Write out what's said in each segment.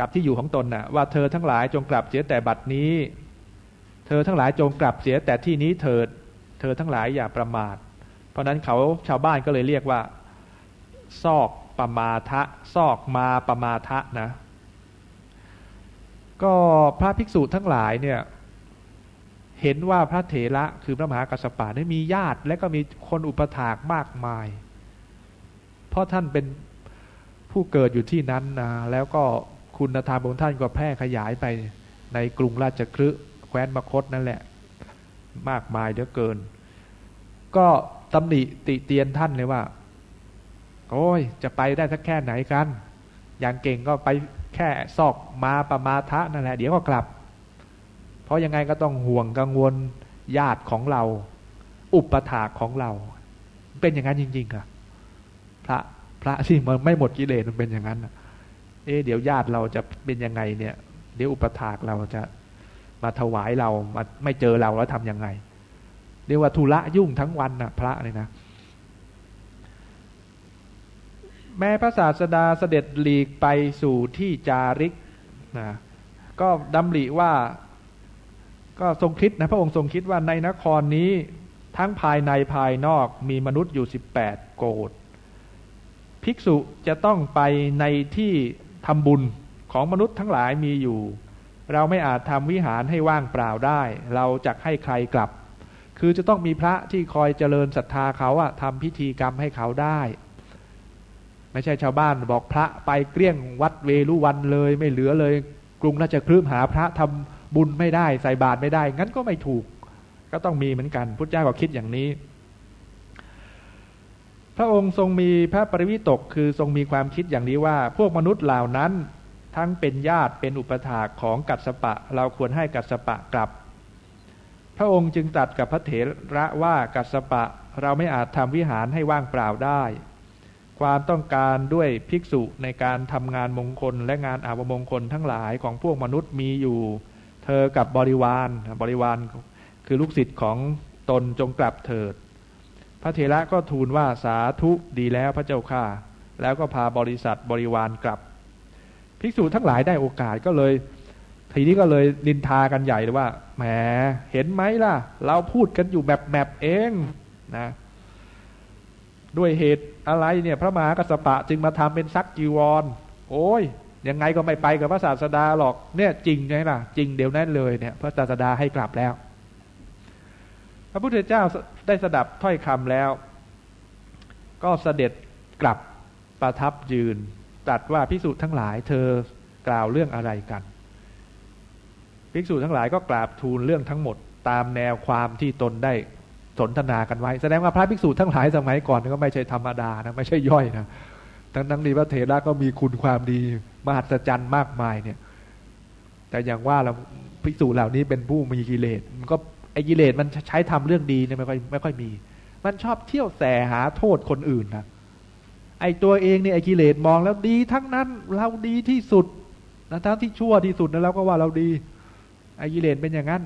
กับที่อยู่ของตนน่ะว่าเธอทั้งหลายจงกลับเสียแต่บัดนี้ เธอทั้งหลายจงกลับเสียแต่ที่นี้เถิด เธอทั้งหลายอย่าประมาท เพราะนั้นเขาชาวบ้านก็เลยเรียกว่า ซอกประมาทะซอกมาประมาทะนะ ก็พระภิกษุทั้งหลายเนี่ยเห็นว่าพระเถระคือพระมหากัสสปะได้มีญาติ และก็มีคนอุปถากมากมาย เพราะท่านเป็นผู้เกิดอยู่ที่นั้นนะแล้วก็ คุณธรรมของท่านก็แพร่ขยายไปในกรุงราชคฤห์แคว้นมคตนั่นแหละ มากมายเหลือเกิน ก็ตำหนิติเตียนท่านเลยว่าโอ้ยจะไปได้สักแค่ไหนกัน อย่างเก่งก็ไปแค่ซอกมาประมาทะนั่นแหละ เดี๋ยวก็กลับ เพราะยังไงก็ต้องห่วงกังวลญาติของเรา อุปถากของเรา เป็นอย่างนั้นจริงๆค่ะพระพระที่มันไม่หมดกิเลสมันเป็นอย่างนั้น เอ๊เดี๋ยวญาติเราจะเป็นยังไงเนี่ย เดี๋ยวอุปถากเราจะมาถวายเรามาไม่เจอเราแล้วทำยังไง เรียกว่าธุระยุ่งทั้งวันนะพระเลยนะ แม้พระศาสดาเสด็จหลีกไปสู่ที่จาริกนะก็ดำริว่าก็ทรงคิดนะพระองค์ทรงคิดว่าในนครนี้ทั้งภายในภายนอกมีมนุษย์อยู่สิบแปดโกดภิกษุจะต้องไปในที่ ทำบุญของมนุษย์ทั้งหลายมีอยู่ เราไม่อาจทำวิหารให้ว่างเปล่าได้ เราจะให้ใครกลับ คือจะต้องมีพระที่คอยเจริญศรัทธาเขาอะทำพิธีกรรมให้เขาได้ ไม่ใช่ชาวบ้านบอกพระไปเกลี้ยงวัดเวลุวันเลยไม่เหลือเลย กรุงราชคลืมหาพระทำบุญไม่ได้ใส่บาตรไม่ได้ งั้นก็ไม่ถูก ก็ต้องมีเหมือนกันพุทธเจ้าก็คิดอย่างนี้ พระองค์ทรงมีพระปริวิตกคือทรงมีความคิดอย่างนี้ว่า พวกมนุษย์เหล่านั้น ทั้งเป็นญาติเป็นอุปถาของกัสปะ เราควรให้กัสปะกลับ พระองค์จึงตัดกับพระเถระว่ากัสปะเราไม่อาจทำวิหารให้ว่างเปล่าได้ ความต้องการด้วยภิกษุในการทำงานมงคลและงานอาวมงคลทั้งหลายของพวกมนุษย์มีอยู่ เธอกับบริวารบริวารคือลูกศิษย์ของตนจงกลับเถิด พระเถระก็ทูลว่าสาธุดีแล้วพระเจ้าข้าแล้วก็พาบริษัทบริวารกลับ ภิกษุทั้งหลายได้โอกาสก็เลย ทีนี้ก็เลยนินทากันใหญ่เลยว่าแหมเห็นไหมล่ะ เราพูดกันอยู่แบบแบบเองนะด้วยเหตุอะไรเนี่ย พระมหากัสปะจึงมาทำเป็นซักจีวร โอ้ยยังไงก็ไม่ไปกับพระศาสดาหรอกเนี่ยจริงไงล่ะ จริงเดี๋ยวนั้นเลยเนี่ย พระศาสดาให้กลับแล้ว พระพุทธเจ้าได้สดับถ้อยคำแล้ว ก็เสด็จกลับประทับยืนตรัสว่าภิกษุทั้งหลายเธอกล่าวเรื่องอะไรกันภิกษุทั้งหลายก็กราบทูลเรื่องทั้งหมดตามแนวความที่ตนได้สนทนากันไว้ แสดงว่าพระภิกษุทั้งหลายสมัยก่อนก็ไม่ใช่ธรรมดานะไม่ใช่ย่อยนะทั้งทั้งนี้พระเถระก็มีคุณความดีมหัศจรรย์มากมายเนี่ย แต่อย่างว่าเราภิกษุเหล่านี้เป็นผู้มีกิเลสมันก็ ไอ้กิเลสมันใช้ทำเรื่องดีเนี่ยไม่ค่อยไม่ค่อยมี มันชอบเที่ยวแสหาโทษคนอื่นนะไอ้ตัวเองเนี่ยไอ้กิเลสมองแล้วดีทั้งนั้นเราดีที่สุดนะทั้งที่ชั่วที่สุดนะเราก็ว่าเราดีไอ้กิเลสเป็นอย่างนั้น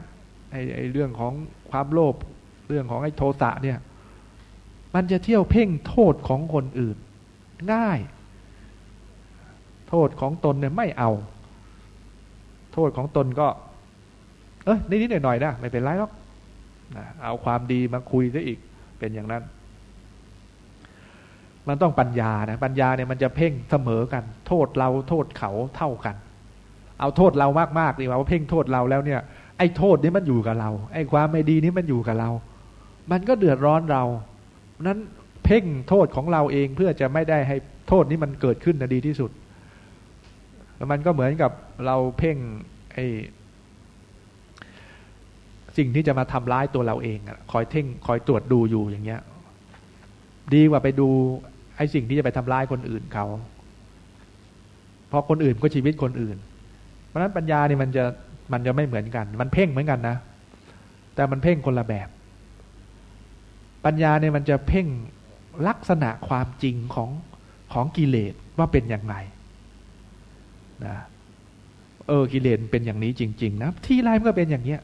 ไอ้ไอ้เรื่องของความโลภเรื่องของไอ้โทสะเนี่ย มันจะเที่ยวเพ่งโทษของคนอื่น ง่าย โทษของตนเนี่ยไม่เอา โทษของตนก็ เออนิดๆหน่อยๆนะไม่เป็นไรหรอกนะเอาความดีมาคุยซะอีกเป็นอย่างนั้น มันต้องปัญญานะปัญญาเนี่ยมันจะเพ่งเสมอกัน โทษเราโทษเขาเท่ากัน เอาโทษเรามากๆดีว่าเพ่งโทษเราแล้วเนี่ย ไอ้โทษนี้มันอยู่กับเรา ไอ้ความไม่ดีนี้มันอยู่กับเรา มันก็เดือดร้อนเรานั้นเพ่งโทษของเราเองเพื่อจะไม่ได้ให้โทษนี้มันเกิดขึ้นนะดีที่สุด มันก็เหมือนกับเราเพ่งไอ้ สิ่งที่จะมาทำร้ายตัวเราเองคอยเท่งคอยตรวจดูอยู่อย่างเงี้ย ดีกว่าไปดูไอ้สิ่งที่จะไปทำร้ายคนอื่นเขาเพราะคนอื่นก็ชีวิตคนอื่น เพราะฉะนั้นปัญญานี่มันจะมันจะไม่เหมือนกัน มันเพ่งเหมือนกันนะ แต่มันเพ่งคนละแบบ ปัญญาเนี่ยมันจะเพ่งลักษณะความจริงของของกิเลสว่าเป็นอย่างไรนะเออกิเลสเป็นอย่างนี้จริง ๆ นะ ที่ไรมันก็เป็นอย่างเนี้ย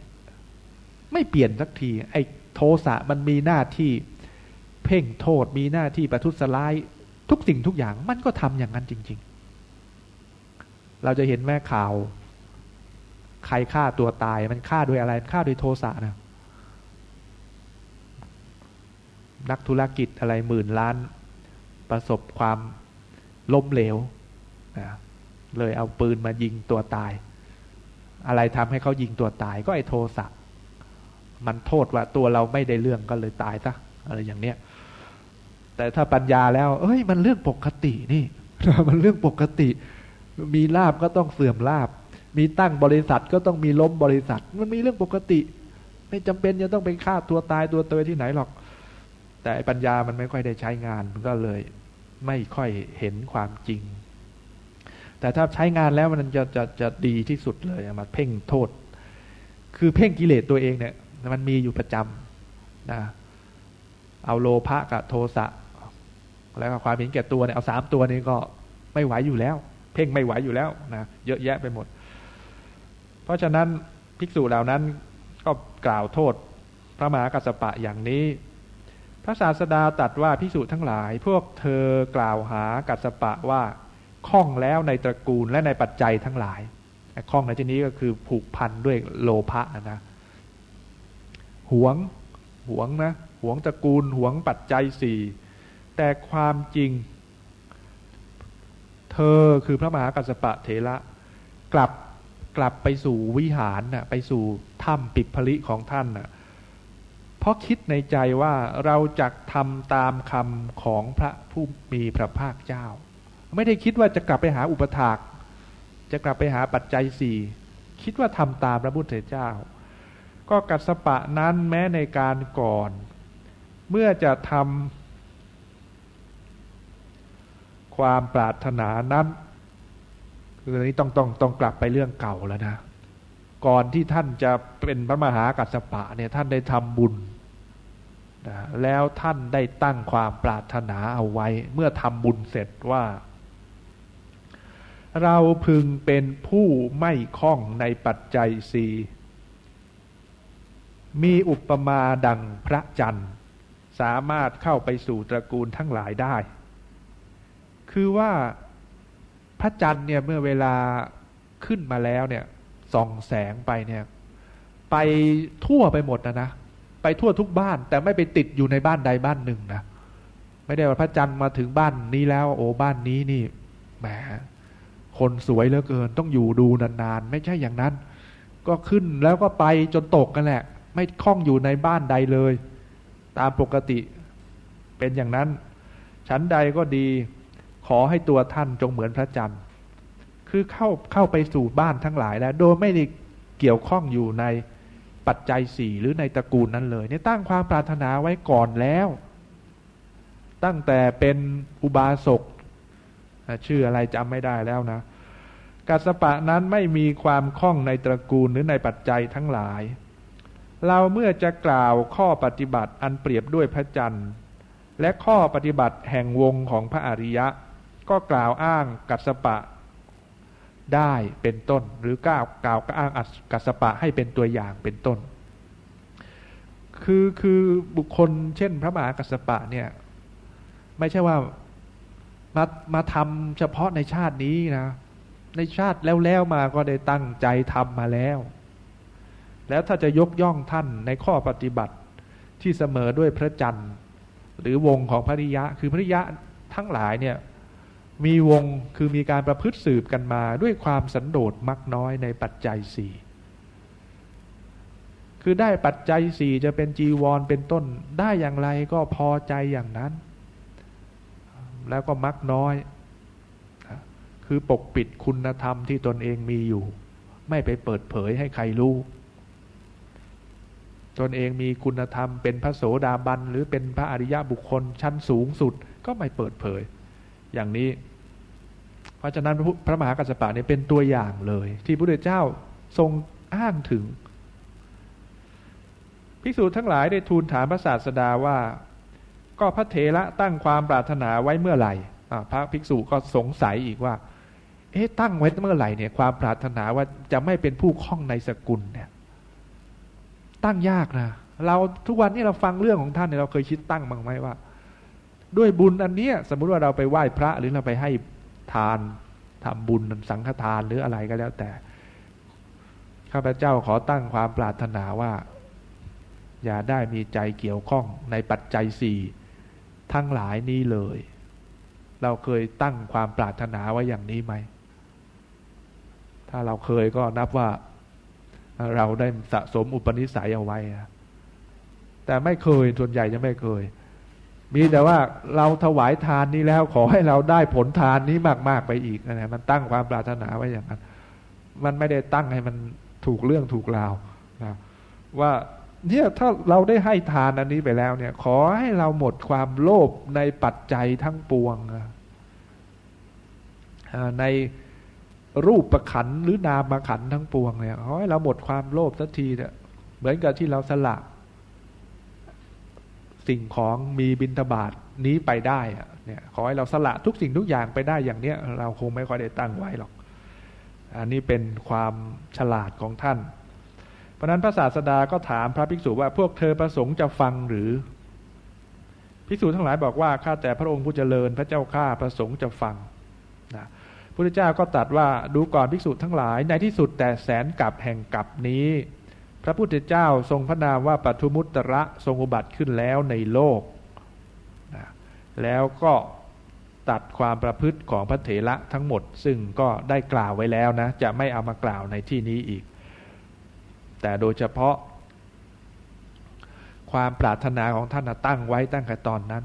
ไม่เปลี่ยนสักที ไอ้โทสะมันมีหน้าที่ เพ่งโทษมีหน้าที่ประทุษร้าย ทุกสิ่งทุกอย่างมันก็ทำอย่างนั้นจริงเราจะเห็นแม่ข่าว ใครฆ่าตัวตายมันฆ่าโดยอะไรฆ่าโดยโทสะนะนักธุรกิจอะไรหมื่นล้าน ประสบความล้มเหลวนะเลยเอาปืนมายิงตัวตาย อะไรทำให้เขายิงตัวตายก็ไอ้โทสะ มันโทษว่าตัวเราไม่ได้เรื่องก็เลยตายซะอะไรอย่างเนี้ย แต่ถ้าปัญญาแล้ว เอ้ย มันเรื่องปกตินี่ มันเรื่องปกติ มีลาบก็ต้องเสื่อมลาบ มีตั้งบริษัทก็ต้องมีล้มบริษัท มันมีเรื่องปกติ ไม่จำเป็นจะต้องไปฆ่าตัวตายตัวเตยที่ไหนหรอก แต่ปัญญามันไม่ค่อยได้ใช้งานก็เลย ไม่ค่อยเห็นความจริง แต่ถ้าใช้งานแล้วมันจะจะจะดีที่สุดเลยมาเพ่งโทษ คือเพ่งกิเลสตัวเองเนี่ย มันมีอยู่ประจำนะเอาโลภะกับโทสะแล้วก็ความเห็นแก่ตัวเนี่ยเอาสามตัวนี้ก็ไม่ไหวอยู่แล้ว เพ่งไม่ไหวอยู่แล้วนะเยอะแยะไปหมด เพราะฉะนั้นภิกษุเหล่านั้นก็กล่าวโทษพระมหากัสปะอย่างนี้ พระศาสดาตัดว่าภิกษุทั้งหลาย พวกเธอกล่าวหากัสปะว่าคล้องแล้วในตระกูลและในปัจจัยทั้งหลายคล้องในที่นี้ก็คือผูกพันด้วยโลภะนะ หวงหวงนะหวงตระกูลหวงปัจจัยสี่แต่ความจริง เธอคือพระมหากัสปะเถระกลับกลับไปสู่วิหารน่ะไปสู่ถ้ำปิดผลิของท่านน่ะเพราะคิดในใจว่าเราจะทำตามคำของพระผู้มีพระภาคเจ้า ไม่ได้คิดว่าจะกลับไปหาอุปถาก จะกลับไปหาปัจจัยสี่คิดว่าทำตามพระพุทธเจ้า ก็กัสปะนั้นแม้ในการก่อน เมื่อจะทำความปรารถนานั้น คืออันนี้ต้องต้องต้องกลับไปเรื่องเก่าแล้วนะ ก่อนที่ท่านจะเป็นพระมหากัสปะเนี่ยท่านได้ทำบุญนะแล้วท่านได้ตั้งความปรารถนาเอาไว้ เมื่อทำบุญเสร็จว่า เราพึงเป็นผู้ไม่คล้องในปัจจัยสี่ มีอุปมาดังพระจันทร์ สามารถเข้าไปสู่ตระกูลทั้งหลายได้ คือว่าพระจันทร์เนี่ยเมื่อเวลาขึ้นมาแล้วเนี่ยส่องแสงไปเนี่ย ไปทั่วไปหมดนะนะไปทั่วทุกบ้าน แต่ไม่ไปติดอยู่ในบ้านใดบ้านหนึ่งนะไม่ได้ว่าพระจันทร์มาถึงบ้านนี้แล้ว โอ้บ้านนี้นี่แหมคนสวยเหลือเกิน ต้องอยู่ดูนานๆ ไม่ใช่อย่างนั้น ก็ขึ้นแล้วก็ไปจนตกกันแหละ ไม่คล้องอยู่ในบ้านใดเลย ตามปกติเป็นอย่างนั้น ชั้นใดก็ดี ขอให้ตัวท่านจงเหมือนพระจันทร์ คือเข้าเข้าไปสู่บ้านทั้งหลายแล้ว โดยไม่ได้เกี่ยวข้องอยู่ในปัจจัยสี่หรือในตระกูลนั้นเลยเนี่ยตั้งความปรารถนาไว้ก่อนแล้ว ตั้งแต่เป็นอุบาสกชื่ออะไรจำไม่ได้แล้วนะกัสปะนั้นไม่มีความคล่องในตระกูลหรือในปัจจัยทั้งหลาย เราเมื่อจะกล่าวข้อปฏิบัติอันเปรียบด้วยพระจันทร์ และข้อปฏิบัติแห่งวงของพระอริยะ ก็กล่าวอ้างกัสปะได้เป็นต้น หรือกล่าวกล่าวอ้างกัสปะให้เป็นตัวอย่างเป็นต้น คือคือบุคคลเช่นพระมหากัสปะเนี่ย ไม่ใช่ว่ามามาทำเฉพาะในชาตินี้นะ ในชาติแล้วแล้วมาก็ได้ตั้งใจทำมาแล้ว แล้วถ้าจะยกย่องท่านในข้อปฏิบัติที่เสมอด้วยพระจันทร์ หรือวงของภริยะ คือภริยะทั้งหลายเนี่ยมีวงคือมีการประพฤติสืบกันมาด้วยความสันโดษมักน้อยในปัจจัยสี่คือได้ปัจจัยสี่จะเป็นจีวรเป็นต้นได้อย่างไรก็พอใจอย่างนั้น แล้วก็มักน้อย คือปกปิดคุณธรรมที่ตนเองมีอยู่ ไม่ไปเปิดเผยให้ใครรู้ ตนเองมีคุณธรรมเป็นพระโสดาบันหรือเป็นพระอริยบุคคลชั้นสูงสุดก็ไม่เปิดเผย อย่างนี้ เพราะฉะนั้นพระมหากัสสปะเนี่ยเป็นตัวอย่างเลย ที่พระพุทธเจ้าทรงอ้างถึงภิกษุทั้งหลายได้ทูลถามพระศาสดาว่า ก็พระเถระตั้งความปรารถนาไว้เมื่อไหร่พระภิกษุก็สงสัยอีกว่า เอ๊ะตั้งไว้เมื่อไหร่เนี่ย ความปรารถนาว่าจะไม่เป็นผู้คล้องในสกุลเนี่ย ตั้งยากนะเราทุกวันนี้เราฟังเรื่องของท่านเนี่ยเราเคยคิดตั้งบ้างไหมว่า ด้วยบุญอันเนี้ย สมมุติว่าเราไปไหว้พระหรือเราไปให้ทานทำบุญสังฆทานหรืออะไรก็แล้วแต่ข้าพเจ้าขอตั้งความปรารถนาว่า อย่าได้มีใจเกี่ยวข้องในปัจจัยสี่ทั้งหลายนี้เลย เราเคยตั้งความปรารถนาไว้อย่างนี้ไหม ถ้าเราเคยก็นับว่า เราได้สะสมอุปนิสัยเอาไว้ แต่ไม่เคยส่วนใหญ่จะไม่เคย มีแต่ว่าเราถวายทานนี้แล้วขอให้เราได้ผลทานนี้มากๆไปอีกนะมันตั้งความปรารถนาไว้อย่างนั้น มันไม่ได้ตั้งให้มันถูกเรื่องถูกราวนะว่าเนี่ยถ้าเราได้ให้ทานอันนี้ไปแล้วเนี่ย ขอให้เราหมดความโลภในปัจจัยทั้งปวงใน รูปประขันหรือนามขันทั้งปวงเนี่ยขอให้เราหมดความโลภสักทีเนี่ยเหมือนกับที่เราสละสิ่งของมีบินทบาทนี้ไปได้อะเนี่ยขอให้เราสละทุกสิ่งทุกอย่างไปได้อย่างเนี้ยเราคงไม่ค่อยได้ตั้งไว้หรอก อันนี้เป็นความฉลาดของท่าน เพราะนั้นพระศาสดาก็ถามพระภิกษุว่าพวกเธอประสงค์จะฟังหรือภิกษุทั้งหลายบอกว่าข้าแต่พระองค์ผู้เจริญพระเจ้าข้าประสงค์จะฟังนะ พระพุทธเจ้าก็ตรัสว่าดูก่อนภิกษุทั้งหลายในที่สุดแต่แสนกับแห่งกับนี้ พระพุทธเจ้าทรงพระนามว่าปัทุมุตระทรงอุบัติขึ้นแล้วในโลกนะแล้วก็ตัดความประพฤติของพระเถระทั้งหมด ซึ่งก็ได้กล่าวไว้แล้วนะ จะไม่เอามากล่าวในที่นี้อีก แต่โดยเฉพาะ ความปรารถนาของท่านตั้งไว้ตั้งแต่ตอนนั้น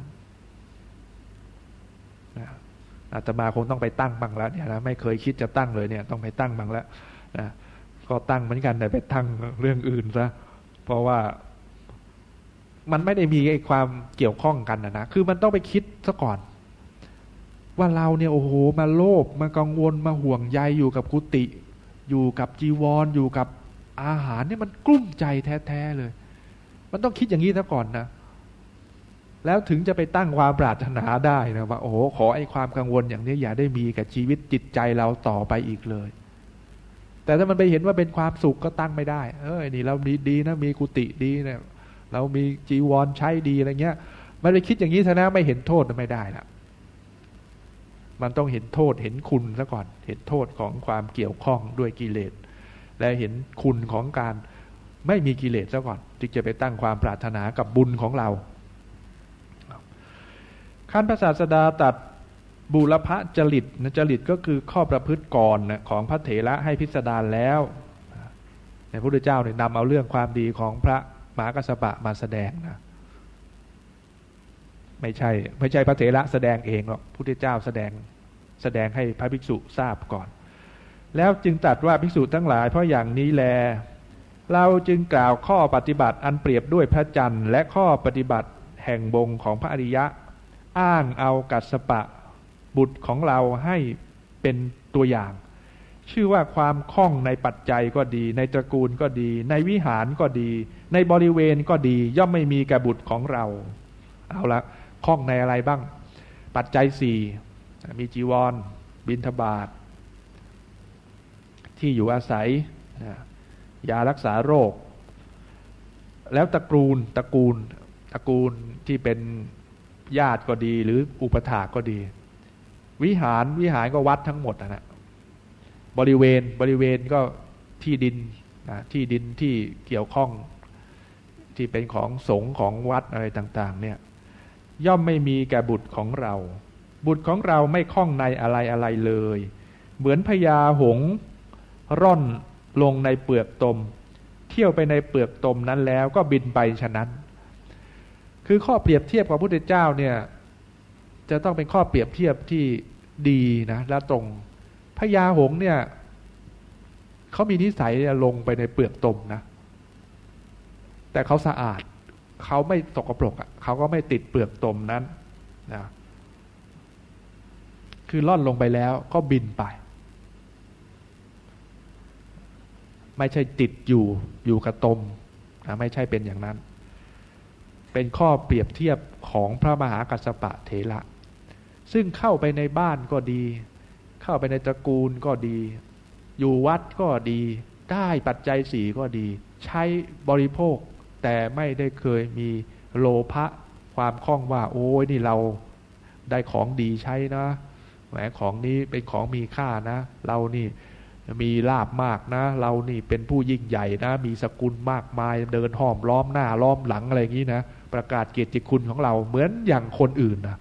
อาตมาคงต้องไปตั้งบังแล้วเนี่ยนะไม่เคยคิดจะตั้งเลยเนี่ย ต้องไปตั้งบังแล้วนะก็ตั้งเหมือนกันแต่ไปตั้งเรื่องอื่นซะเพราะว่ามันไม่ได้มีไอ้ความเกี่ยวข้องกันนะนะคือมันต้องไปคิดซะก่อน ว่าเราเนี่ยโอ้โหมาโลภมากังวลมาห่วงใยอยู่กับกุฏิอยู่กับจีวรออยู่กับอาหารเนี่ยมันกลุ้มใจแท้ๆเลย มันต้องคิดอย่างนี้ซะก่อนนะ แล้วถึงจะไปตั้งความปรารถนาได้นะว่าโอ้โหขอไอ้ความกังวลอย่างนี้อย่าได้มีกับชีวิตจิตใจเราต่อไปอีกเลย แต่ถ้ามันไปเห็นว่าเป็นความสุขก็ตั้งไม่ได้ เออนี่เราดีดีนะมีกุฏิดีเนี่ยเรามีจีวรใช้ดีอะไรเงี้ย มันไปคิดอย่างนี้ทนะไม่เห็นโทษไม่ได้ละมันต้องเห็นโทษเห็นคุณซะก่อน เห็นโทษของความเกี่ยวข้องด้วยกิเลส และเห็นคุณของการไม่มีกิเลสซะก่อนจึงจะไปตั้งความปรารถนากับบุญของเรา ขั้นพระศาสดาตัดบุรพจริตนะจริตก็คือข้อประพฤติก่อนนะของพระเถระให้พิสดารแล้วในพระพุทธเจ้าเนี่ยนำเอาเรื่องความดีของพระมหากัสปะมาแสดงนะไม่ใช่ ไม่ใช่พระเถระแสดงเองหรอกพระพุทธเจ้าแสดงแสดงให้พระภิกษุทราบก่อน แล้วจึงตัดว่าภิกษุทั้งหลาย เพราะอย่างนี้แล เราจึงกล่าวข้อปฏิบัติอันเปรียบด้วยพระจันทร์และข้อปฏิบัติแห่งบงของพระอริยะ อ้างเอากัสปะบุตรของเราให้เป็นตัวอย่าง ชื่อว่าความคล่องในปัจจัยก็ดี ในตระกูลก็ดี ในวิหารก็ดี ในบริเวณก็ดี ย่อมไม่มีแก่บุตรของเรา เอาละคล่องในอะไรบ้าง ปัจจัยสี่มีจีวร บินทบาท ที่อยู่อาศัยยารักษาโรค แล้วตระกูลตระกูลตระกูลที่เป็น ญาติก็ดี หรืออุปถาก็ดี วิหารวิหารก็วัดทั้งหมดนะบริเวณบริเวณก็ที่ดินนะที่ดินที่เกี่ยวข้องที่เป็นของสงฆ์ของวัดอะไรต่าง ๆ เนี่ยย่อมไม่มีแก่บุตรของเรา บุตรของเราไม่คล้องในอะไรอะไรเลย เหมือนพญาหงร่อนลงในเปลือกตม เที่ยวไปในเปลือกตมนั้นแล้วก็บินไปฉะนั้น คือข้อเปรียบเทียบกับพระพุทธเจ้าเนี่ย จะต้องเป็นข้อเปรียบเทียบที่ดีนะและตรงพญาหงเนี่ยเขามีนิสัยลงไปในเปลือกตมนะ แต่เขาสะอาดเขาไม่สกปรกอะเขาก็ไม่ติดเปลือกตมนั้นนะคือล่อนลงไปแล้วก็บินไป ไม่ใช่ติดอยู่อยู่กับตมนะไม่ใช่เป็นอย่างนั้น เป็นข้อเปรียบเทียบของพระมหากัสปะเถระ ซึ่งเข้าไปในบ้านก็ดี เข้าไปในตระกูลก็ดี อยู่วัดก็ดี ได้ปัจจัยสี่ก็ดี ใช้บริโภค แต่ไม่ได้เคยมีโลภะความคล่องว่า โอ้ยนี่เราได้ของดีใช้นะแหมของนี้เป็นของมีค่านะ เรานี่มีลาบมากนะ เรานี่เป็นผู้ยิ่งใหญ่นะ มีสกุลมากมายเดินห้อมล้อมหน้าล้อมหลังอะไรอย่างนี้นะ ประกาศเกียรติคุณของเราเหมือนอย่างคนอื่นนะ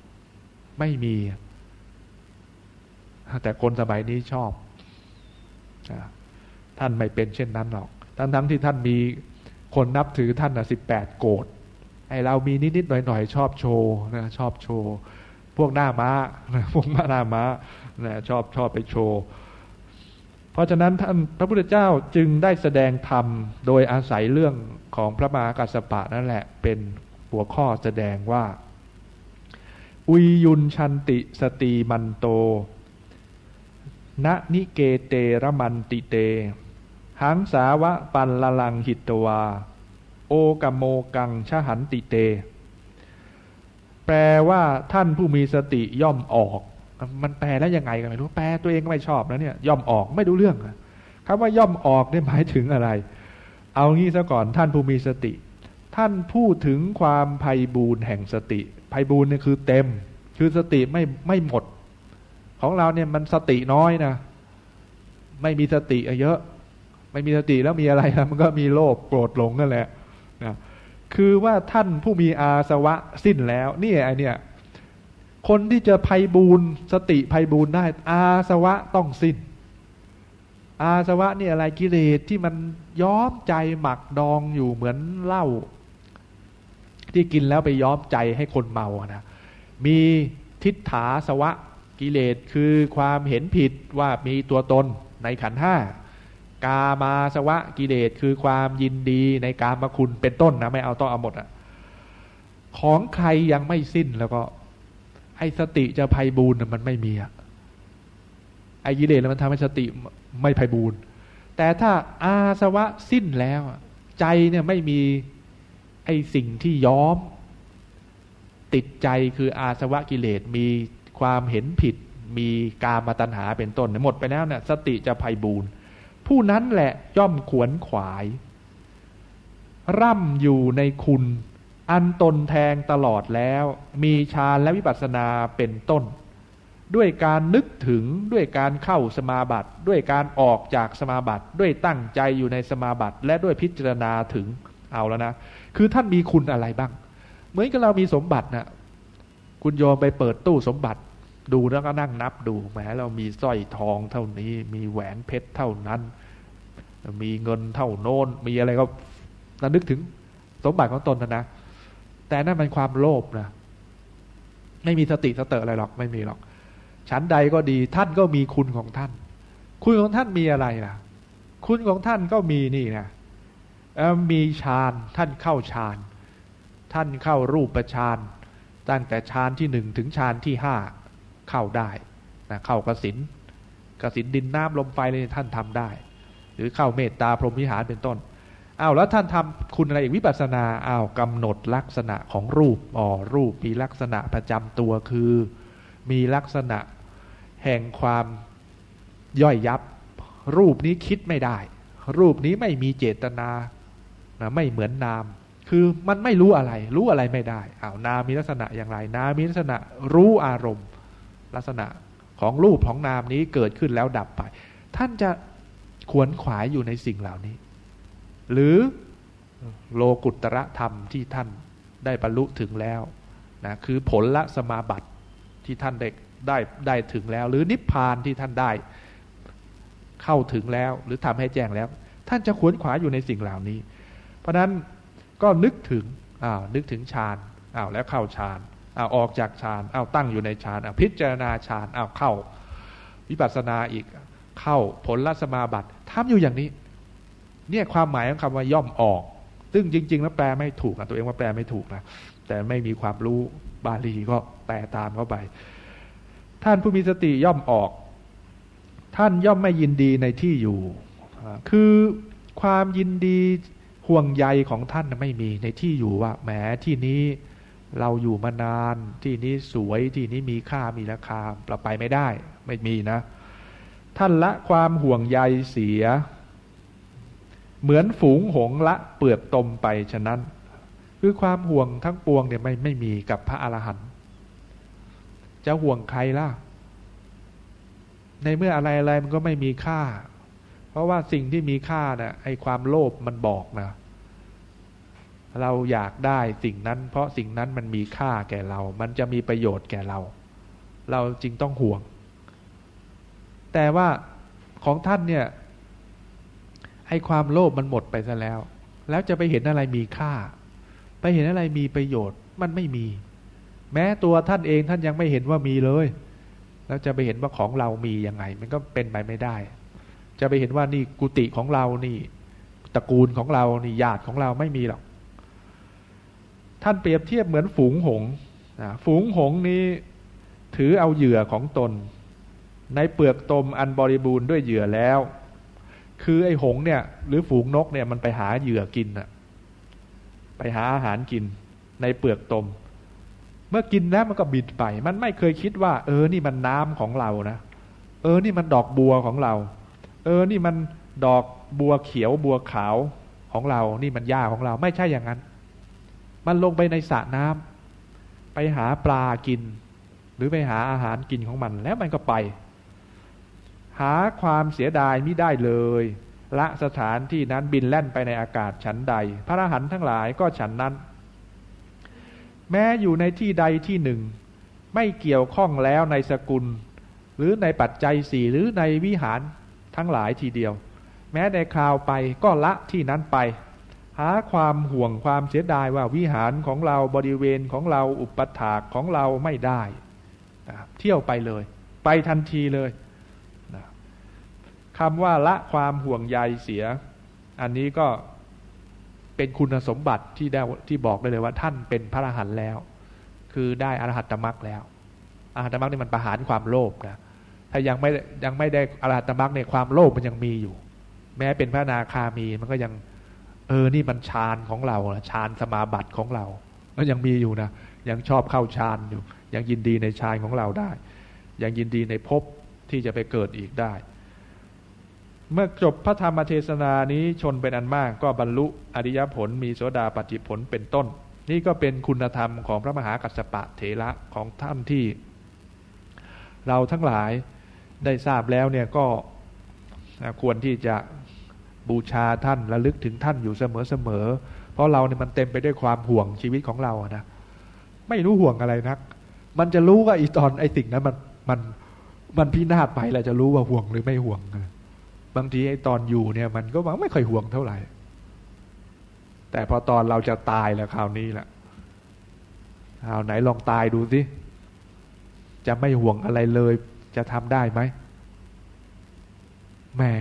ไม่มี แต่คนสมัยนี้ชอบ ท่านไม่เป็นเช่นนั้นหรอก ทั้งทั้งที่ท่านมีคนนับถือท่านอะสิบแปดโกดไอเรามีนิดๆหน่อยๆชอบโชว์นะชอบโชว์ พวกหน้าม้าพวกหน้าม้านะชอบชอบไปโชว์เพราะฉะนั้นท่านพระพุทธเจ้าจึงได้แสดงธรรม โดยอาศัยเรื่องของพระมหากัสสปะนั่นแหละเป็น หัวข้อแสดงว่า อุยยุนชันติสตีมันโต ณนิเกเตระมันติเต หังสาวะปันละลังหิตวา โอกโมกังชหันติเต แปลว่าท่านผู้มีสติย่อมออก มันแปลแล้วยังไงกันไม่รู้ แปลตัวเองก็ไม่ชอบนะเนี่ย ย่อมออกไม่ดูเรื่องคำว่าย่อมออกเนี่ยหมายถึงอะไร เอางี้ซะก่อนท่านผู้มีสติ ท่านพูดถึงความไพ่บูรแห่งสติไพ่บูรเนี่ยคือเต็ม คือสติไม่ไม่หมด ของเราเนี่ยมันสติน้อยนะไม่มีสติเยอะ ไม่มีสติแล้วมีอะไรนะมันก็มีโลภโกรธหลงนั่นแหละนะคือว่าท่านผู้มีอาสวะสิ้นแล้วนี่ไอเนี่ยคนที่จะภัยบูนสติภัยบูนได้ อาสวะต้องสิ้น อาสวะนี่อะไรกิเลสที่มันย้อมใจหมักดองอยู่เหมือนเหล้า ที่กินแล้วไปย้อมใจให้คนเมานะมีทิฏฐาสวะกิเลสคือความเห็นผิดว่ามีตัวตนในขันห้ากามาสวะกิเลสคือความยินดีในกามคุณเป็นต้นนะไม่เอาต้องเอาหมดอะของใครยังไม่สิ้นแล้วก็ ไอ้สติจะภัยบูนมันไม่มีอะไอ้กิเลสมันทำให้สติไม่ภัยบูนแต่ถ้าอาสวะสิ้นแล้ว ใจเนี่ยไม่มี ไอ้สิ่งที่ย้อม ติดใจคืออาสวะกิเลสมีความเห็นผิด มีกามาตัญหาเป็นต้นหมดไปแล้วเนี่ยสติจะภัยบูนผู้นั้นแหละย่อมขวนขวาย ร่ำอยู่ในคุณ อันตนแทงตลอดแล้ว มีฌานและวิปัสสนาเป็นต้น ด้วยการนึกถึงด้วยการเข้าสมาบัติ ด้วยการออกจากสมาบัติ ด้วยตั้งใจอยู่ในสมาบัติ และด้วยพิจารณาถึงเอาแล้วนะ คือท่านมีคุณอะไรบ้าง เหมือนกับเรามีสมบัตินะ่ะคุณโยมไปเปิดตู้สมบัติ ดูแล้วก็นั่งนับดูแหมเรามีสร้อยทองเท่านี้ มีแหวนเพชรเท่านั้น มีเงินเท่าโน้น มีอะไรก็ระนึกถึงสมบัติของตนนะนะ แต่นั่นเป็นความโลภนะไม่มีสติสเตออะไรหรอกไม่มีหรอกชั้นใดก็ดีท่านก็มีคุณของท่าน คุณของท่านมีอะไรล่ะ คุณของท่านก็มีนี่นะ มีฌานท่านเข้าฌาน ท่านเข้ารูปฌานตั้งแต่ฌานที่หนึ่งถึงฌานที่ห้าเข้าได้นะเข้ากสินกสินดินน้ำลมไฟเลยท่านทำได้ หรือเข้าเมตตาพรหมวิหารเป็นต้นอ้าวแล้วท่านทำคุณอะไรอีกวิปัสนาอ้าวกำหนดลักษณะของรูปอ๋อรูปมีลักษณะประจำตัวคือ มีลักษณะแห่งความย่อยยับ รูปนี้คิดไม่ได้ รูปนี้ไม่มีเจตนา นะไม่เหมือนนาม คือมันไม่รู้อะไร รู้อะไรไม่ได้อ้าวนามีลักษณะอย่างไร นามมีลักษณะรู้อารมณ์ ลักษณะของรูปของนามนี้เกิดขึ้นแล้วดับไป ท่านจะขวนขวายอยู่ในสิ่งเหล่านี้ หรือโลกุตระธรรมที่ท่านได้บรรลุถึงแล้วนะคือผลละสมาบัติที่ท่านได้ได้ได้ถึงแล้ว หรือนิพพานที่ท่านได้เข้าถึงแล้ว หรือทำให้แจ้งแล้ว ท่านจะขวนขวายอยู่ในสิ่งเหล่านี้ เพราะนั้นก็นึกถึงอ้าวนึกถึงฌานอ้าวแล้วเข้าฌานอ้าวออกจากฌานอ้าวตั้งอยู่ในฌานอ้าวพิจารณาฌานอ้าวเข้า วิปัสสนาอีกเข้าผลลัสมาบัติทำอยู่อย่างนี้ เนี่ยความหมายของคำว่าย่อมออก ซึ่งจริง ๆ แล้วแปลไม่ถูกนะตัวเองว่าแปลไม่ถูกนะแต่ไม่มีความรู้บาลีก็แปลตามเข้าไป ท่านผู้มีสติย่อมออก ท่านย่อมไม่ยินดีในที่อยู่ คือความยินดี ห่วงใยของท่านไม่มีในที่อยู่ว่าแหมที่นี้เราอยู่มานานที่นี้สวยที่นี้มีค่ามีราคาเราไปไม่ได้ ไม่มีนะ ท่านละความห่วงใยเสีย เหมือนฝูงหงละเปลือกตมไปฉะนั้น คือความห่วงทั้งปวงเนี่ยไม่ไม่มีกับพระอรหันต์จะห่วงใครล่ะ ในเมื่ออะไรอะไรมันก็ไม่มีค่า เพราะว่าสิ่งที่มีค่านะ่ะไอ้ความโลภมันบอกนะ เราอยากได้สิ่งนั้น เพราะสิ่งนั้นมันมีค่าแก่เรา มันจะมีประโยชน์แก่เรา เราจรึงต้องห่วง แต่ว่าของท่านเนี่ยไอ้ความโลภมันหมดไปซะแล้ว แล้วจะไปเห็นอะไรมีค่า ไปเห็นอะไรมีประโยชน์มันไม่มี แม้ตัวท่านเองท่านยังไม่เห็นว่ามีเลย แล้วจะไปเห็นว่าของเรามียังไง มันก็เป็นไปไม่ได้ จะไปเห็นว่านี่กุฏิของเรานี่ตระกูลของเรานี่ญาติของเราไม่มีหรอก ท่านเปรียบเทียบเหมือนฝูงหงฝูงหงนี้ถือเอาเหยื่อของตน ในเปลือกตมอันบริบูรณ์ด้วยเหยื่อแล้ว คือไอ้หงเนี่ย หรือฝูงนกเนี่ยมันไปหาเหยื่อกินอะไปหาอาหารกิน ในเปลือกตม เมื่อกินแล้วมันก็บิดไป มันไม่เคยคิดว่า เออนี่มันน้ำของเรานะเออนี่มันดอกบัวของเรา เออนี่มันดอกบัวเขียวบัวขาวของเรา นี่มันหญ้าของเราไม่ใช่อย่างนั้น มันลงไปในสระน้ำไปหาปลากิน หรือไปหาอาหารกินของมัน แล้วมันก็ไป หาความเสียดายไม่ได้เลย ละสถานที่นั้นบินแล่นไปในอากาศฉันใด พระอรหันต์ทั้งหลายก็ฉันนั้น แม้อยู่ในที่ใดที่หนึ่ง ไม่เกี่ยวข้องแล้วในสกุล หรือในปัจจัยสี่หรือในวิหาร ทั้งหลายทีเดียว แม้ในคราวไปก็ละที่นั้นไป หาความห่วงความเสียดายว่าวิหารของเราบริเวณของเราอุปถากของเราไม่ได้เที่ยวไปเลย ไปทันทีเลยคำว่าละความห่วงใยเสีย อันนี้ก็เป็นคุณสมบัติที่ได้ที่บอกได้เลยว่าท่านเป็นพระอรหันต์แล้ว คือได้อรหัตตมรักแล้วอรหัตตมรักนี่มันประหารความโลภนะ ถ้ายังไม่ยังไม่ได้อรหัตมรักในความโลภมันยังมีอยู่ แม้เป็นพระนาคามีมันก็ยัง เออนี่มันฌานของเราฌานสมาบัติของเราก็ยังมีอยู่นะยังชอบเข้าฌานอยู่ ยังยินดีในฌานของเราได้ ยังยินดีในภพที่จะไปเกิดอีกได้ เมื่อจบพระธรรมเทศนานี้ชนเป็นอันมากก็บรรลุอริยผลมีโสดาปฏิผลเป็นต้น นี่ก็เป็นคุณธรรมของพระมหากัสสปะเถระของท่านที่ เราทั้งหลาย ได้ทราบแล้วเนี่ยก็ควรที่จะบูชาท่านระลึกถึงท่านอยู่เสมอๆเพราะเราเนี่ยมันเต็มไปด้วยความห่วงชีวิตของเราอะนะไม่รู้ห่วงอะไรนัก มันจะรู้ว่าอีตอนไอ้สิ่งนั้นมันมันมันพินาศไปเราจะรู้ว่าห่วงหรือไม่ห่วง บางทีไอ้ตอนอยู่เนี่ย มันก็ไม่ค่อยห่วงเท่าไหร่ แต่พอตอนเราจะตายแล้วคราวนี้แหละเอาไหนลองตายดูสิจะไม่ห่วงอะไรเลย จะทำได้ไหมแม่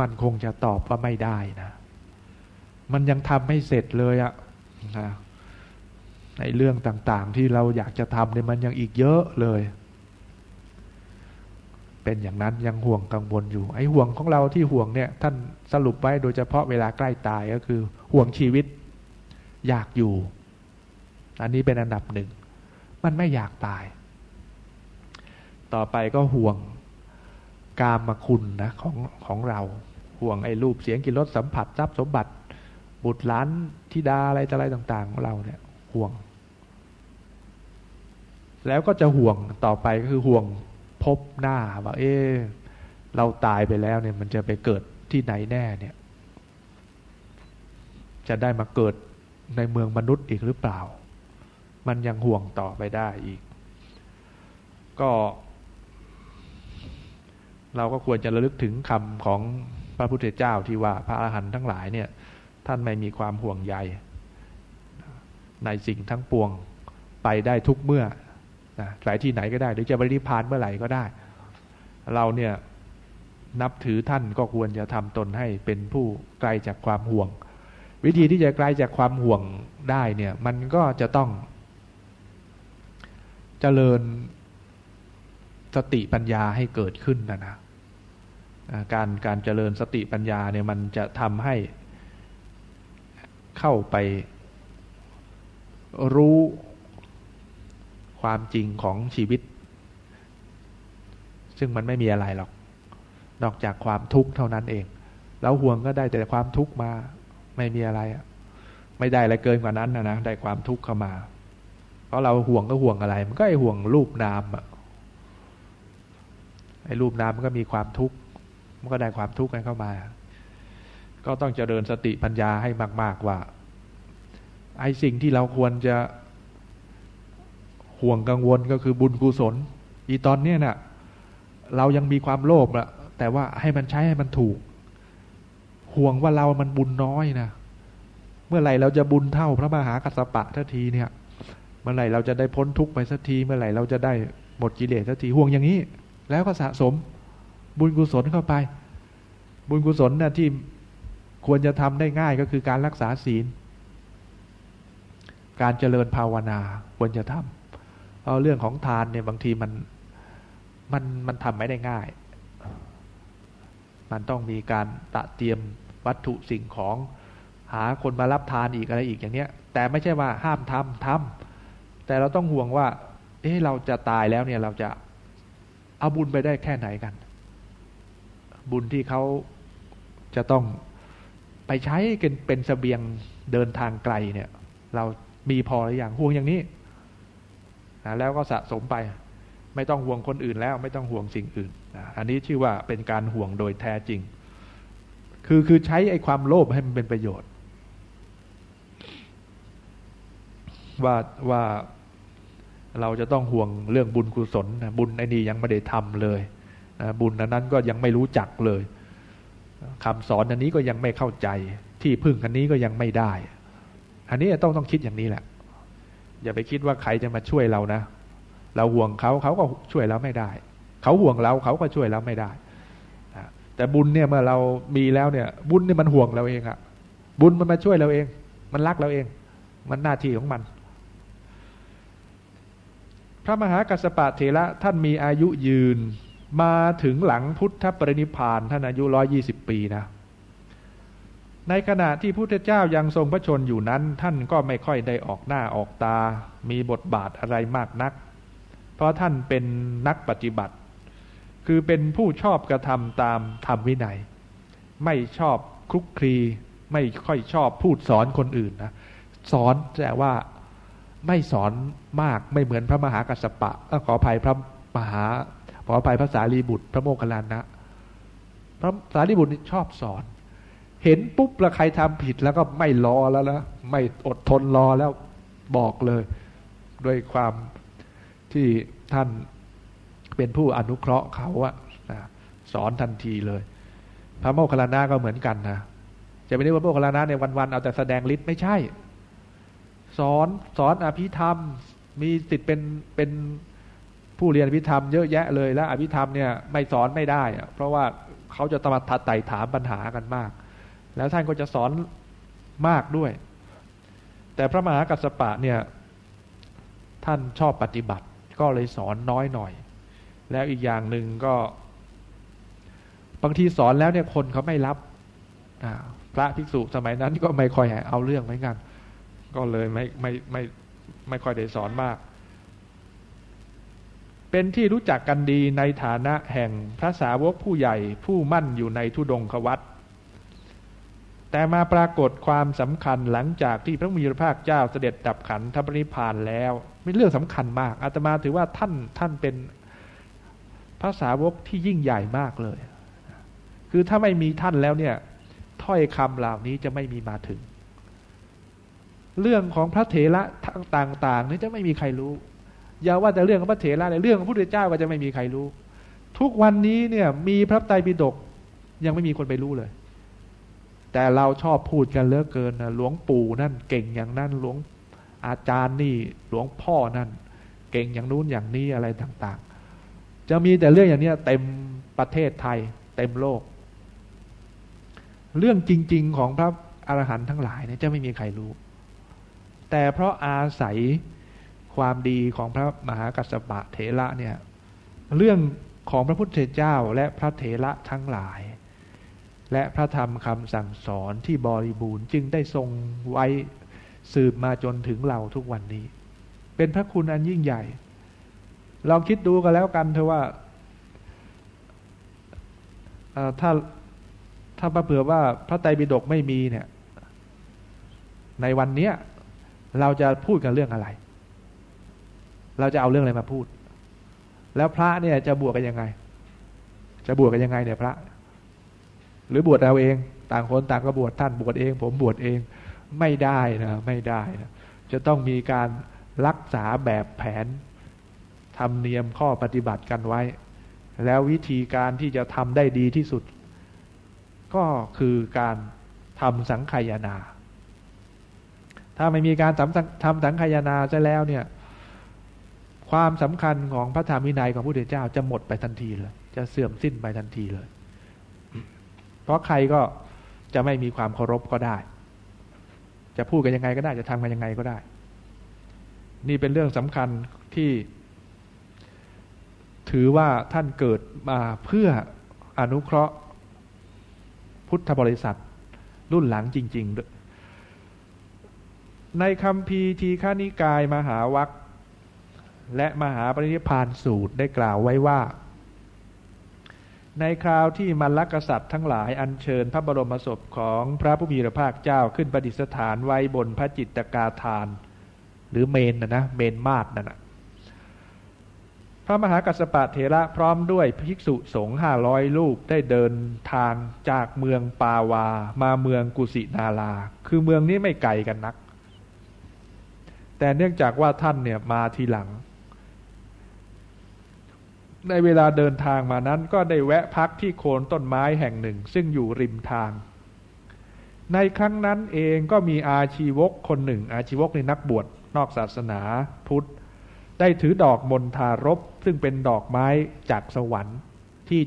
มันคงจะตอบว่าไม่ได้นะ มันยังทำไม่เสร็จเลยอะะในเรื่องต่างๆที่เราอยากจะทำเนี่ยมันยังอีกเยอะเลย เป็นอย่างนั้นยังห่วงกังวลอยู่ ไอ้ห่วงของเราที่ห่วงเนี่ย ท่านสรุปไว้โดยเฉพาะเวลาใกล้ตายก็คือ ห่วงชีวิต อยากอยู่ อันนี้เป็นอันดับหนึ่ง มันไม่อยากตาย ต่อไปก็ห่วงกามคุณนะของของเราห่วงไอ้รูปเสียงกินรสสัมผัสทรัพย์สมบัติ บุตรล้านธิดาอะไรอะไรต่าง ๆ ของเราเนี่ยห่วง แล้วก็จะห่วงต่อไปก็คือห่วงพบหน้าว่าเออเราตายไปแล้วเนี่ยมันจะไปเกิดที่ไหนแน่เนี่ย จะได้มาเกิดในเมืองมนุษย์อีกหรือเปล่า มันยังห่วงต่อไปได้อีก ก็ เราก็ควรจะระลึกถึงคำของพระพุทธเจ้าที่ว่าพระอาหารหันต์ทั้งหลายเนี่ย ท่านไม่มีความห่วงใย ในสิ่งทั้งปวงไปได้ทุกเมื่อนะไปที่ไหนก็ได้ หรือจะบริพานเมื่อไหร่ก็ได้ เราเนี่ยนับถือท่านก็ควรจะทำตนให้เป็นผู้ไกลจากความห่วง วิธีที่จะไกลจากความห่วงได้เนี่ย มันก็จะต้องเจริญ สติปัญญาให้เกิดขึ้นนะนะการการเจริญสติปัญญาเนี่ยมันจะทำให้เข้าไปรู้ความจริงของชีวิต ซึ่งมันไม่มีอะไรหรอก นอกจากความทุกข์เท่านั้นเอง แล้วห่วงก็ได้แต่ความทุกข์มาไม่มีอะไรไม่ได้อะไรเกินกว่านั้นนะนะได้ความทุกข์เข้ามา เพราะเราห่วงก็ห่วงอะไร มันก็ไอห่วงรูปนามอะ อ้รูปนามมันก็มีความทุกข์มันก็ได้ความทุกข์กันเข้ามา ก็ต้องเจริญสติปัญญาให้มาก ๆว่า ไอ้สิ่งที่เราควรจะห่วงกังวลก็คือบุญกุศล อีตอนเนี้ยนะ่ะ เรายังมีความโลภละแต่ว่าให้มันใช้ให้มันถูก ห่วงว่าเรามันบุญน้อยนะเมื่อไหร่เราจะบุญเท่าพระมหากัสสปะทันทีเนี่ย เมื่อไหร่เราจะได้พ้นทุกข์ไปสักที เมื่อไหร่เราจะได้หมดกิเลสสักทีห่วงอย่างนี้ แล้วก็สะสมบุญกุศลเข้าไป บุญกุศลนะ่ะที่ควรจะทำได้ง่ายก็คือการรักษาศีล การเจริญภาวนาควรจะทำเอาเรื่องของทานเนี่ยบางทีมันมันมันทำไม่ได้ง่าย มันต้องมีการตะเตรียมวัตถุสิ่งของหาคนมารับทานอีกอะไรอีกอย่างเนี้ย แต่ไม่ใช่ว่าห้ามทำทำแต่เราต้องห่วงว่า เอ๊ะเราจะตายแล้วเนี่ยเราจะ เอาบุญไปได้แค่ไหนกัน บุญที่เขาจะต้องไปใช้กันเป็นสเสบียงเดินทางไกลเนี่ย เรามีพอหรือยังห่วงอย่างนี้นะแล้วก็สะสมไป ไม่ต้องห่วงคนอื่นแล้ว ไม่ต้องห่วงสิ่งอื่นนะอันนี้ชื่อว่าเป็นการห่วงโดยแท้จริง คือคือใช้ไอ้ความโลภให้มันเป็นประโยชน์ ว่าว่า เราจะต้องห่วงเรื่องบุญกุศลนะบุญไอ้นี่ยังไม่ได้ทำเลยนะบุญนั้นก็ยังไม่รู้จักเลยคำสอนอันนี้ก็ยังไม่เข้าใจ ที่พึ่งอันนี้ก็ยังไม่ได้ อันนี้ต้องต้องคิดอย่างนี้แหละ อย่าไปคิดว่าใครจะมาช่วยเรานะ เราห่วงเขาเขาก็ช่วยเราไม่ได้ เขาห่วงเราเขาก็ช่วยเราไม่ได้แต่บุญเนี่ยเมื่อเรามีแล้วเนี่ย บุญเนี่ยมันห่วงเราเองอะบุญมันมาช่วยเราเอง มันรักเราเอง มันหน้าที่ของมัน พระมหากัสปะเถระท่านมีอายุยืน มาถึงหลังพุทธปรินิพานท่านอายุร้อยี่สิบปีนะ ในขณะที่พุทธเจ้ายังทรงพระชนอยู่นั้น ท่านก็ไม่ค่อยได้ออกหน้าออกตา มีบทบาทอะไรมากนัก เพราะท่านเป็นนักปฏิบัติ คือเป็นผู้ชอบกระทำตามธรรมวินัย ไม่ชอบคลุกคลี ไม่ค่อยชอบพูดสอนคนอื่นนะ สอนแต่ว่า ไม่สอนมากไม่เหมือนพระมหากัสสปะขออภัยพระมหาขออภัยพระสารีบุตร พระโมคคัลลานะ พระสารีบุตรชอบสอน เห็นปุ๊บล้วใครทำผิดแล้วก็ไม่รอแล้วละไม่อดทนรอแล้วบอกเลย ด้วยความที่ท่านเป็นผู้อนุเคราะห์เขาอะสอนทันทีเลย พระโมคคัลลานะก็เหมือนกันนะจะไม่ได้ว่าโมคคัลลานะในวันๆเอาแต่แสดงฤทธิ์ไม่ใช่ สอนสอนอภิธรรม มีติดเป็นเป็นผู้เรียนอภิธรรมเยอะแยะเลย แล้วอภิธรรมเนี่ยไม่สอนไม่ได้ เพราะว่าเขาจะตมาทัดไต่ถามปัญหากันมาก แล้วท่านก็จะสอนมากด้วย แต่พระมหากัสสปะเนี่ยท่านชอบปฏิบัติก็เลยสอนน้อยหน่อย แล้วอีกอย่างหนึ่งก็บางทีสอนแล้วเนี่ยคนเขาไม่รับพระภิกษุสมัยนั้นก็ไม่ค่อยเอาเรื่องเหมือนกัน ก็เลยไม่ไม่ไม่ไม่ค่อยได้สอนมาก เป็นที่รู้จักกันดีในฐานะแห่งพระสาวกผู้ใหญ่ผู้มั่นอยู่ในทุดงควัตแต่มาปรากฏความสำคัญหลังจากที่พระมีพระภาคเจ้าเสด็จดับขันธปริพานแล้วเป็นเรื่องสำคัญมากอาตมาถือว่าท่านท่านเป็นพระสาวกที่ยิ่งใหญ่มากเลย คือถ้าไม่มีท่านแล้วเนี่ย ถ้อยคำเหล่านี้จะไม่มีมาถึง เรื่องของพระเถระต่างๆนี่จะไม่มีใครรู้ อย่าว่าแต่เรื่องของพระเถระเลยเรื่องของพระพุทธเจ้าก็จะไม่มีใครรู้ ทุกวันนี้เนี่ยมีพระไตรปิฎกยังไม่มีคนไปรู้เลย แต่เราชอบพูดกันเลือกเกินนะหลวงปู่นั่นเก่งอย่างนั้นหลวงอาจารย์นี่หลวงพ่อนั่น เก่งอย่างนู้นอย่างนี้อะไรต่างๆ จะมีแต่เรื่องอย่างนี้เต็มประเทศไทย เต็มโลก เรื่องจริง ๆ ของพระอรหันต์ทั้งหลายเนี่ยจะไม่มีใครรู้ แต่เพราะอาศัยความดีของพระมหากัสสปะเถระเนี่ยเรื่องของพระพุทธเจ้าและพระเถระทั้งหลาย และพระธรรมคำสั่งสอนที่บริบูรณ์จึงได้ทรงไว้สืบมาจนถึงเราทุกวันนี้ เป็นพระคุณอันยิ่งใหญ่ลองคิดดูกันแล้วกันเถอะว่าถ้าถ้าเผื่อว่าพระไตรปิฎกไม่มีเนี่ย ในวันเนี้ย เราจะพูดกันเรื่องอะไร เราจะเอาเรื่องอะไรมาพูด แล้วพระเนี่ยจะบวกกันยังไง จะบวชกันยังไงเนี่ยพระ หรือบวชเราเอง ต่างคนต่างก็บวชท่านบวชเอง ผมบวชเองไม่ได้นะไม่ได้นะจะต้องมีการรักษาแบบแผนทำเนียมข้อปฏิบัติกันไว้ แล้ววิธีการที่จะทำได้ดีที่สุด ก็คือการทำสังขยานา ถ้าไม่มีการทำสังขยานาจะแล้วเนี่ย ความสำคัญของพระธรรมวินัยของพระพุทธเจ้าจะหมดไปทันทีเลย จะเสื่อมสิ้นไปทันทีเลย เพราะใครก็จะไม่มีความเคารพก็ได้ จะพูดกันยังไงก็ได้ จะทำกันยังไงก็ได้ นี่เป็นเรื่องสำคัญที่ ถือว่าท่านเกิดมาเพื่ออนุเคราะห์ พุทธบริษัทรุ่นหลังจริง ๆ ในคำพีทีฆานิกายมหาวัคและมหาปรินิพานสูตรได้กล่าวไว้ว่า ในคราวที่มรรคษัตริย์ทั้งหลายอัญเชิญพระบรมศพของพระผู้มีพระภาคเจ้าขึ้นประดิษฐานไว้บนพระจิตกาทาน หรือเมนนะนะเมนมาดนั่นนะพระมหากัสปะเถระพร้อมด้วยภิกษุสงฆ์ห้าร้อยลูกได้เดินทางจากเมืองปาวา มาเมืองกุสินารา คือเมืองนี้ไม่ไกลกันนัก แต่เนื่องจากว่าท่านเนี่ยมาทีหลัง ในเวลาเดินทางมานั้นก็ได้แวะพักที่โคนต้นไม้แห่งหนึ่ง ซึ่งอยู่ริมทาง ในครั้งนั้นเองก็มีอาชีวกคนหนึ่ง อาชีวกในนักบวชนอกศาสนาพุทธ ได้ถือดอกมณฑารบซึ่งเป็นดอกไม้จากสวรรค์ที่